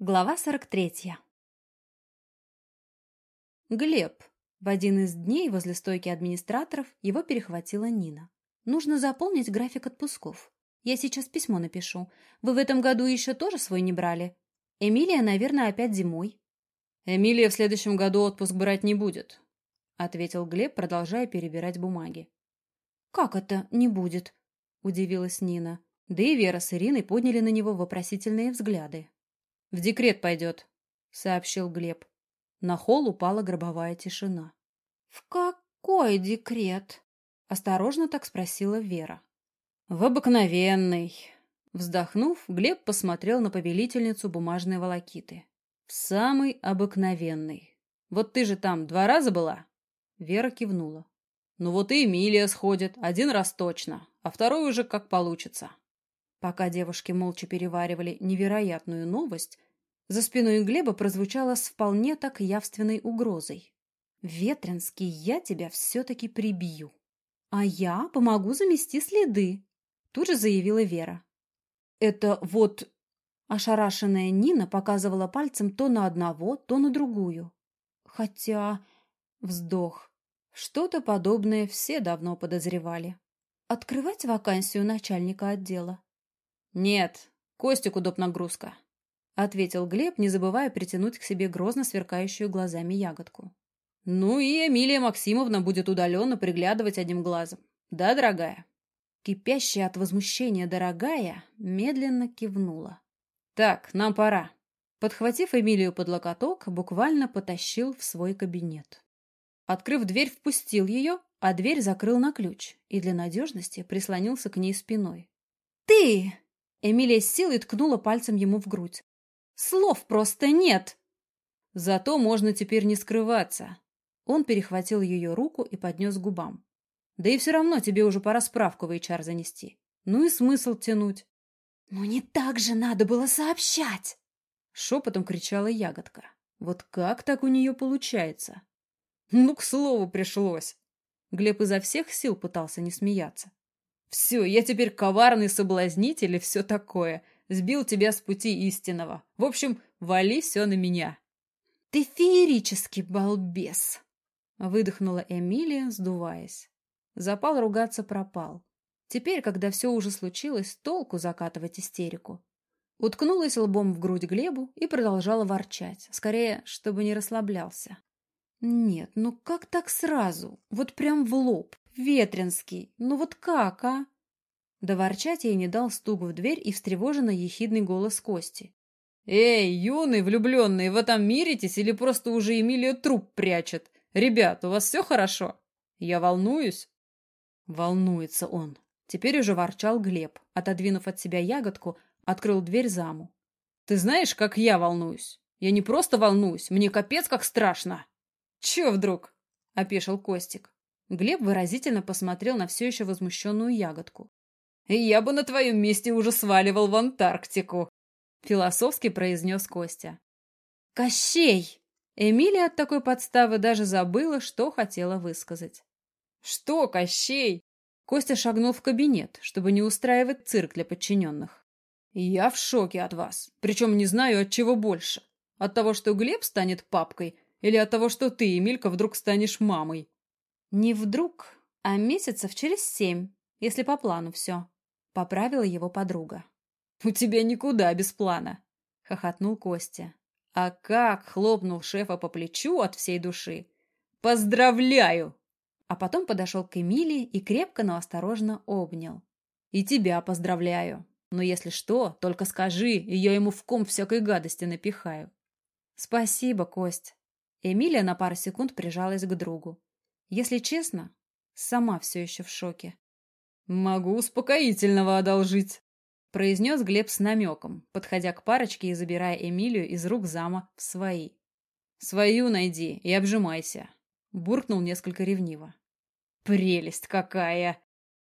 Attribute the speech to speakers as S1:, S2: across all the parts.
S1: Глава 43. Глеб. В один из дней возле стойки администраторов его перехватила Нина. Нужно заполнить график отпусков. Я сейчас письмо напишу. Вы в этом году еще тоже свой не брали? Эмилия, наверное, опять зимой.
S2: Эмилия в следующем году отпуск брать не будет, ответил Глеб, продолжая перебирать бумаги.
S1: Как это не будет? Удивилась Нина. Да и Вера с Ириной подняли на него вопросительные взгляды.
S2: В декрет пойдет, сообщил Глеб. На холл упала гробовая тишина.
S1: В какой декрет? Осторожно так спросила Вера.
S2: В обыкновенный. Вздохнув, Глеб посмотрел на повелительницу бумажной волокиты. В самый обыкновенный. Вот ты же там два раза была? Вера кивнула. Ну вот и Эмилия сходит, один раз точно, а второй уже как получится.
S1: Пока девушки молча переваривали невероятную новость, за спиной Глеба прозвучало с вполне так явственной угрозой. «Ветренский, я тебя все-таки прибью. А я помогу замести следы», — тут же заявила Вера. «Это вот...» Ошарашенная Нина показывала пальцем то на одного, то на другую. Хотя... Вздох. Что-то подобное все давно подозревали. Открывать вакансию начальника отдела.
S2: «Нет, Костику доп. нагрузка», — ответил Глеб, не забывая притянуть к себе грозно сверкающую глазами ягодку. «Ну и Эмилия Максимовна будет удаленно приглядывать одним глазом. Да, дорогая?»
S1: Кипящая от возмущения дорогая медленно кивнула.
S2: «Так, нам пора». Подхватив Эмилию под локоток, буквально потащил в свой кабинет. Открыв дверь, впустил ее, а дверь закрыл на ключ и для надежности прислонился к ней спиной.
S1: «Ты!» Эмилия с силой ткнула пальцем ему в грудь. «Слов просто нет!»
S2: «Зато можно теперь не скрываться». Он перехватил ее руку и поднес к губам. «Да и все равно тебе уже пора справку в HR занести. Ну и смысл тянуть».
S1: «Ну не так же надо было сообщать!»
S2: Шепотом кричала ягодка. Вот как так у нее получается? Ну, к слову, пришлось. Глеб изо всех сил пытался не смеяться. Все, я теперь коварный соблазнитель и все такое. Сбил тебя с пути истинного. В общем, вали все на меня.
S1: Ты феерический балбес.
S2: Выдохнула Эмилия, сдуваясь. Запал ругаться пропал. Теперь, когда все уже случилось, толку закатывать истерику. Уткнулась лбом в грудь Глебу и продолжала ворчать, скорее, чтобы не расслаблялся. Нет, ну как так сразу? Вот прям в лоб. Ветренский, ну вот как, а? Доворчать ей не дал стук в дверь и встревоженно ехидный голос Кости. «Эй, юный влюбленный, вы там миритесь или просто уже Эмилия труп прячет? Ребят, у вас все хорошо? Я волнуюсь?» Волнуется он. Теперь уже ворчал Глеб, отодвинув от себя ягодку, открыл дверь заму. «Ты знаешь, как я волнуюсь? Я не просто волнуюсь, мне капец как страшно!» «Че вдруг?» — опешил Костик. Глеб выразительно посмотрел на все еще возмущенную ягодку. «Я бы на твоем месте уже сваливал в Антарктику», — философски произнес Костя.
S1: «Кощей!»
S2: Эмилия от такой подставы даже забыла, что хотела высказать. «Что, Кощей?» Костя шагнул в кабинет, чтобы не устраивать цирк для подчиненных. «Я в шоке от вас, причем не знаю, от чего больше. От того, что Глеб станет папкой, или от того, что ты, Эмилька, вдруг станешь мамой?»
S1: Не вдруг, а месяцев через семь, если по плану все. Поправила его подруга.
S2: «У тебя никуда без плана!» — хохотнул Костя. А как хлопнул шефа по плечу от всей души! «Поздравляю!» А потом подошел к Эмилии и крепко, но осторожно обнял. «И тебя поздравляю. Но если что, только скажи, и я ему в ком всякой гадости напихаю».
S1: «Спасибо, Кость». Эмилия на пару секунд прижалась к другу. Если честно, сама все еще в шоке.
S2: «Могу успокоительного одолжить», — произнес Глеб с намеком, подходя к парочке и забирая Эмилию из рук зама в свои. «Свою найди и обжимайся», — буркнул несколько ревниво. «Прелесть какая!»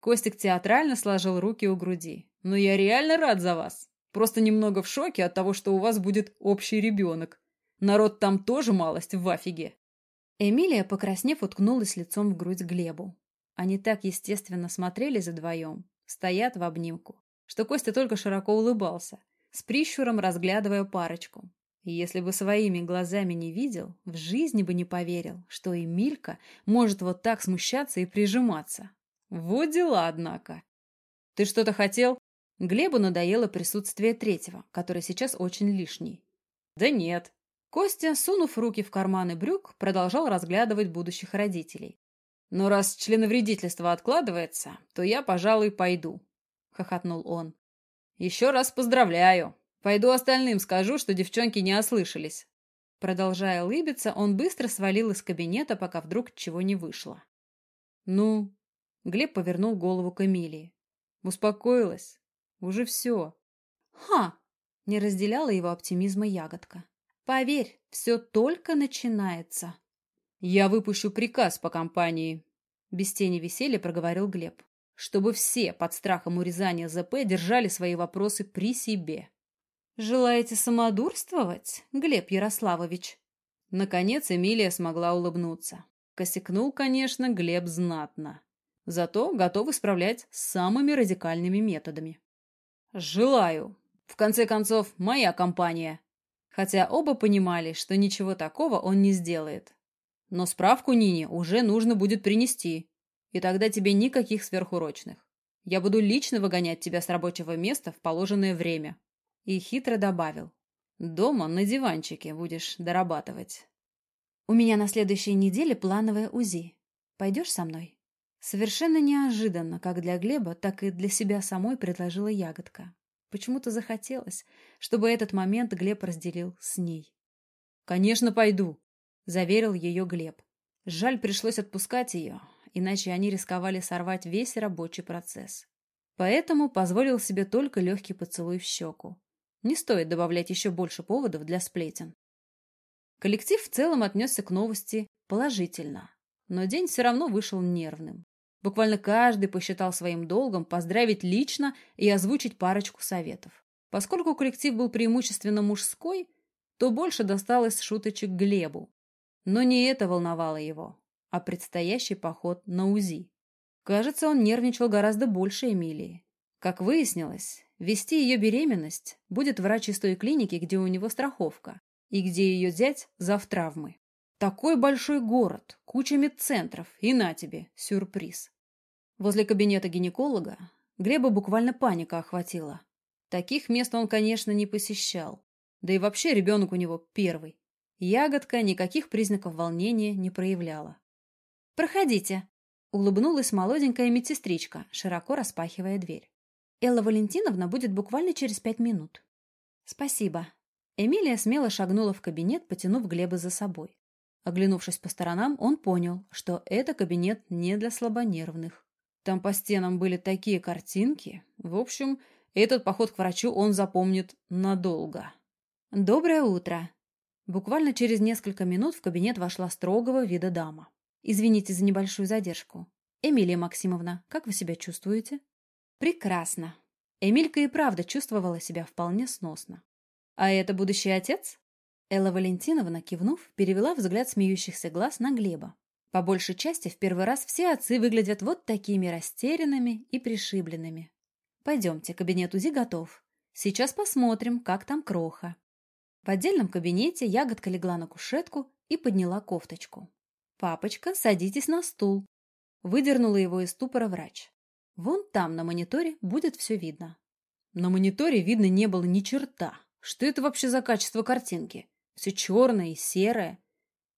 S2: Костик театрально сложил руки у груди. «Но я реально рад за вас. Просто немного в шоке от того, что у вас будет общий ребенок. Народ там тоже малость в афиге».
S1: Эмилия, покраснев, уткнулась лицом в грудь Глебу. Они так естественно смотрели за двоем, стоят в обнимку, что Костя только широко улыбался, с прищуром разглядывая парочку. И если бы своими глазами не видел, в жизни бы не поверил, что Эмилька может вот так смущаться и прижиматься. Вот дела, однако. «Ты что-то хотел?» Глебу надоело присутствие третьего, который сейчас очень лишний. «Да нет». Костя, сунув руки в карманы брюк, продолжал разглядывать будущих родителей. «Но раз членовредительство откладывается, то я, пожалуй, пойду», — хохотнул он. «Еще раз поздравляю. Пойду остальным скажу, что девчонки не ослышались». Продолжая улыбиться, он быстро свалил из кабинета, пока вдруг чего не вышло. «Ну?» Глеб повернул голову к Эмилии. «Успокоилась? Уже все».
S2: «Ха!» — не разделяла его оптимизма ягодка. «Поверь, все только начинается».
S1: «Я выпущу приказ по компании», — без тени веселья проговорил Глеб чтобы все под страхом урезания ЗП держали свои вопросы при себе.
S2: «Желаете самодурствовать, Глеб Ярославович?»
S1: Наконец Эмилия смогла улыбнуться. Косякнул, конечно, Глеб знатно. Зато готов исправлять самыми радикальными методами. «Желаю. В конце концов, моя компания». Хотя оба понимали, что ничего такого он не сделает. Но справку Нине уже нужно будет принести, и тогда тебе никаких сверхурочных. Я буду лично выгонять тебя с рабочего места в положенное время. И хитро добавил. Дома на диванчике будешь дорабатывать.
S2: У меня на следующей неделе плановое УЗИ. Пойдешь со мной? Совершенно неожиданно, как для Глеба, так и для себя самой предложила ягодка. Почему-то захотелось, чтобы этот момент Глеб разделил с ней.
S1: «Конечно, пойду», — заверил ее Глеб. Жаль, пришлось отпускать ее, иначе они рисковали сорвать весь рабочий процесс. Поэтому позволил себе только легкий поцелуй в щеку. Не стоит добавлять еще больше поводов для сплетен. Коллектив в целом отнесся к новости положительно, но день все равно вышел нервным. Буквально каждый посчитал своим долгом поздравить лично и озвучить парочку советов. Поскольку коллектив был преимущественно мужской, то больше досталось шуточек Глебу. Но не это волновало его а предстоящий поход на УЗИ. Кажется, он нервничал гораздо больше Эмилии. Как выяснилось, вести ее беременность будет врач из той клиники, где у него страховка, и где ее зять зав травмы. Такой большой город, куча медцентров, и на тебе, сюрприз. Возле кабинета гинеколога Глеба буквально паника охватила. Таких мест он, конечно, не посещал. Да и вообще ребенок у него первый. Ягодка никаких признаков волнения не проявляла.
S2: «Проходите», — улыбнулась молоденькая медсестричка, широко распахивая дверь. «Элла Валентиновна будет буквально через пять минут». «Спасибо». Эмилия смело шагнула в кабинет, потянув Глеба за собой.
S1: Оглянувшись по сторонам, он понял, что это кабинет не для слабонервных. Там по стенам были такие картинки. В общем, этот поход к врачу он запомнит надолго.
S2: «Доброе утро!»
S1: Буквально через несколько минут в кабинет вошла строгого вида дама.
S2: Извините за небольшую задержку. Эмилия Максимовна, как вы себя чувствуете?
S1: Прекрасно.
S2: Эмилька и правда чувствовала себя вполне сносно.
S1: А это будущий отец?
S2: Элла Валентиновна, кивнув, перевела взгляд смеющихся глаз на Глеба. По большей части в первый раз все отцы выглядят вот такими растерянными и пришибленными. Пойдемте, кабинет УЗИ готов. Сейчас посмотрим, как там кроха. В отдельном кабинете ягодка легла на кушетку и подняла кофточку. «Папочка, садитесь на стул». Выдернула его из ступора врач. «Вон там, на мониторе, будет все видно».
S1: На мониторе видно не было ни черта. Что это вообще за качество картинки? Все черное и серое.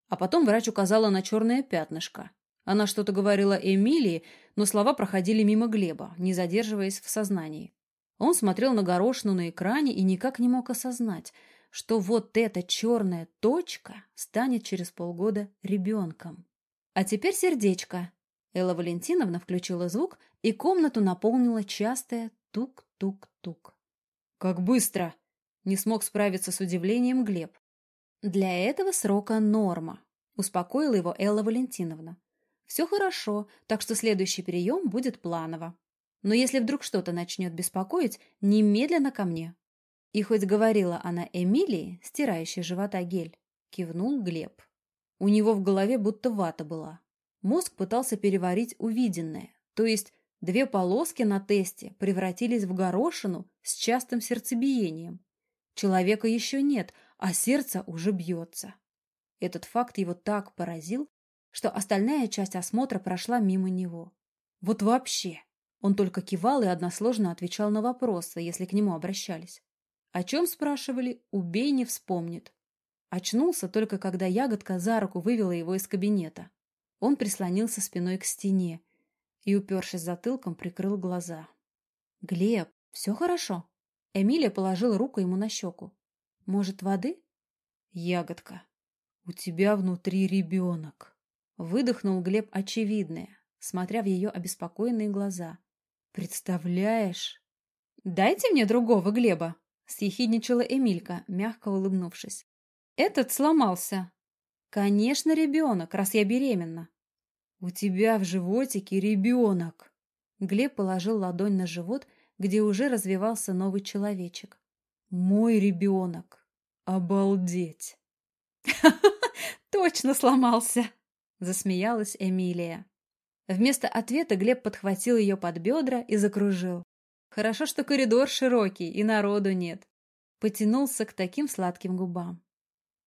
S1: А потом врач указала на черное пятнышко. Она что-то говорила Эмилии, но слова проходили мимо Глеба, не задерживаясь в сознании. Он смотрел на горошину на экране и никак не мог осознать – что вот эта черная точка станет через полгода ребенком. А теперь сердечко. Элла Валентиновна включила звук, и комнату наполнила частое тук-тук-тук. «Как быстро!» — не смог справиться с удивлением Глеб.
S2: «Для этого срока норма», — успокоила его Элла Валентиновна. «Все хорошо, так что следующий прием будет планово. Но если вдруг что-то начнет беспокоить, немедленно ко мне. И хоть говорила она Эмилии, стирающей живота гель, кивнул Глеб. У него в голове будто вата была. Мозг пытался переварить увиденное, то есть две полоски на тесте превратились в горошину с частым сердцебиением.
S1: Человека еще нет, а сердце уже бьется. Этот факт его так поразил, что остальная часть осмотра прошла мимо него. Вот вообще. Он только кивал и односложно отвечал на вопросы, если к нему обращались. О чем спрашивали, убей не вспомнит. Очнулся только когда ягодка за руку вывела его из кабинета. Он прислонился спиной к стене и, упершись затылком, прикрыл глаза. «Глеб, все хорошо?» Эмилия положила руку ему на щеку. «Может, воды?» «Ягодка, у тебя внутри ребенок!» Выдохнул Глеб очевидное, смотря в ее обеспокоенные глаза. «Представляешь?» «Дайте мне другого Глеба!» Съехидничала Эмилька, мягко улыбнувшись. «Этот сломался!» «Конечно, ребенок, раз я беременна!» «У тебя в животике ребенок!» Глеб положил ладонь на живот где уже развивался новый человечек. «Мой ребенок! Обалдеть!» «Точно сломался!» — засмеялась Эмилия. Вместо ответа Глеб подхватил ее под бедра и закружил. Хорошо, что коридор широкий и народу нет. Потянулся к таким сладким губам.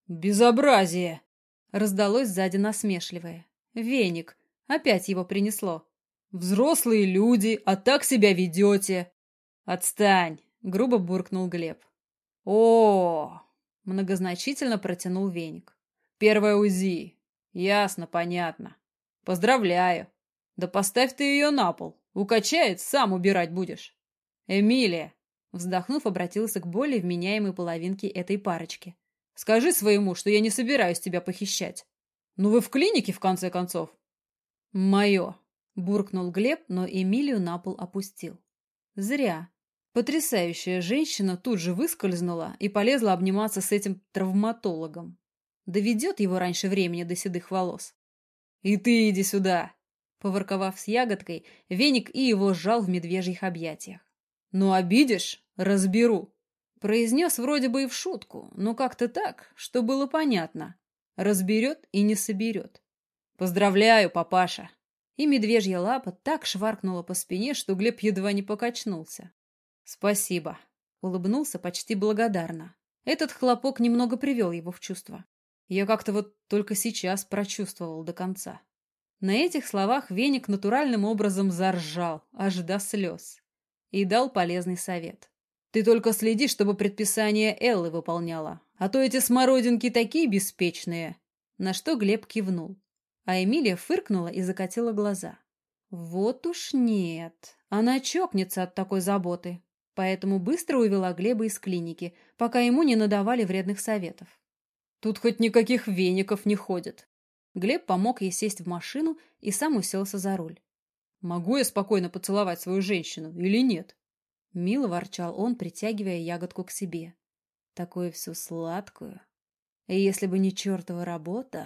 S2: «Безобразие!»
S1: — раздалось сзади насмешливое. «Веник! Опять его принесло!»
S2: «Взрослые люди, а так себя ведете!»
S1: «Отстань!» — грубо буркнул Глеб.
S2: О
S1: многозначительно протянул веник.
S2: «Первое УЗИ. Ясно, понятно. Поздравляю. Да поставь ты ее на пол. Укачает, сам убирать будешь. Эмилия!» Вздохнув, обратился к более вменяемой половинке этой парочки. «Скажи своему, что я не собираюсь тебя похищать. Ну вы в клинике, в конце концов?»
S1: «Мое!» — буркнул Глеб, но Эмилию на пол опустил. «Зря. Потрясающая женщина тут же выскользнула и полезла обниматься с этим травматологом. Доведет его раньше времени до седых волос.
S2: «И ты иди сюда!»
S1: Поворковав с ягодкой, веник и его сжал в медвежьих объятиях.
S2: «Ну, обидишь? Разберу!»
S1: Произнес вроде бы и в шутку, но как-то так, что было понятно. Разберет и не соберет.
S2: «Поздравляю, папаша!»
S1: И медвежья лапа так шваркнула по спине, что Глеб едва не покачнулся.
S2: «Спасибо», —
S1: улыбнулся почти благодарно. Этот хлопок немного привел его в чувство. Я как-то вот только сейчас прочувствовал до конца. На этих словах веник натуральным образом заржал, аж до слез, и дал полезный совет. «Ты только следи, чтобы предписание Эллы выполняла, а то эти смородинки такие беспечные!» На что Глеб кивнул, а Эмилия фыркнула и закатила глаза. «Вот уж нет, она чокнется от такой заботы, поэтому быстро увела Глеба из клиники, пока ему не надавали вредных советов.
S2: «Тут хоть никаких веников не ходит».
S1: Глеб помог ей сесть в машину и сам уселся за руль.
S2: «Могу я спокойно поцеловать свою женщину или нет?»
S1: Мило ворчал он, притягивая ягодку к себе. Такую всю сладкую. И если бы не чертова работа...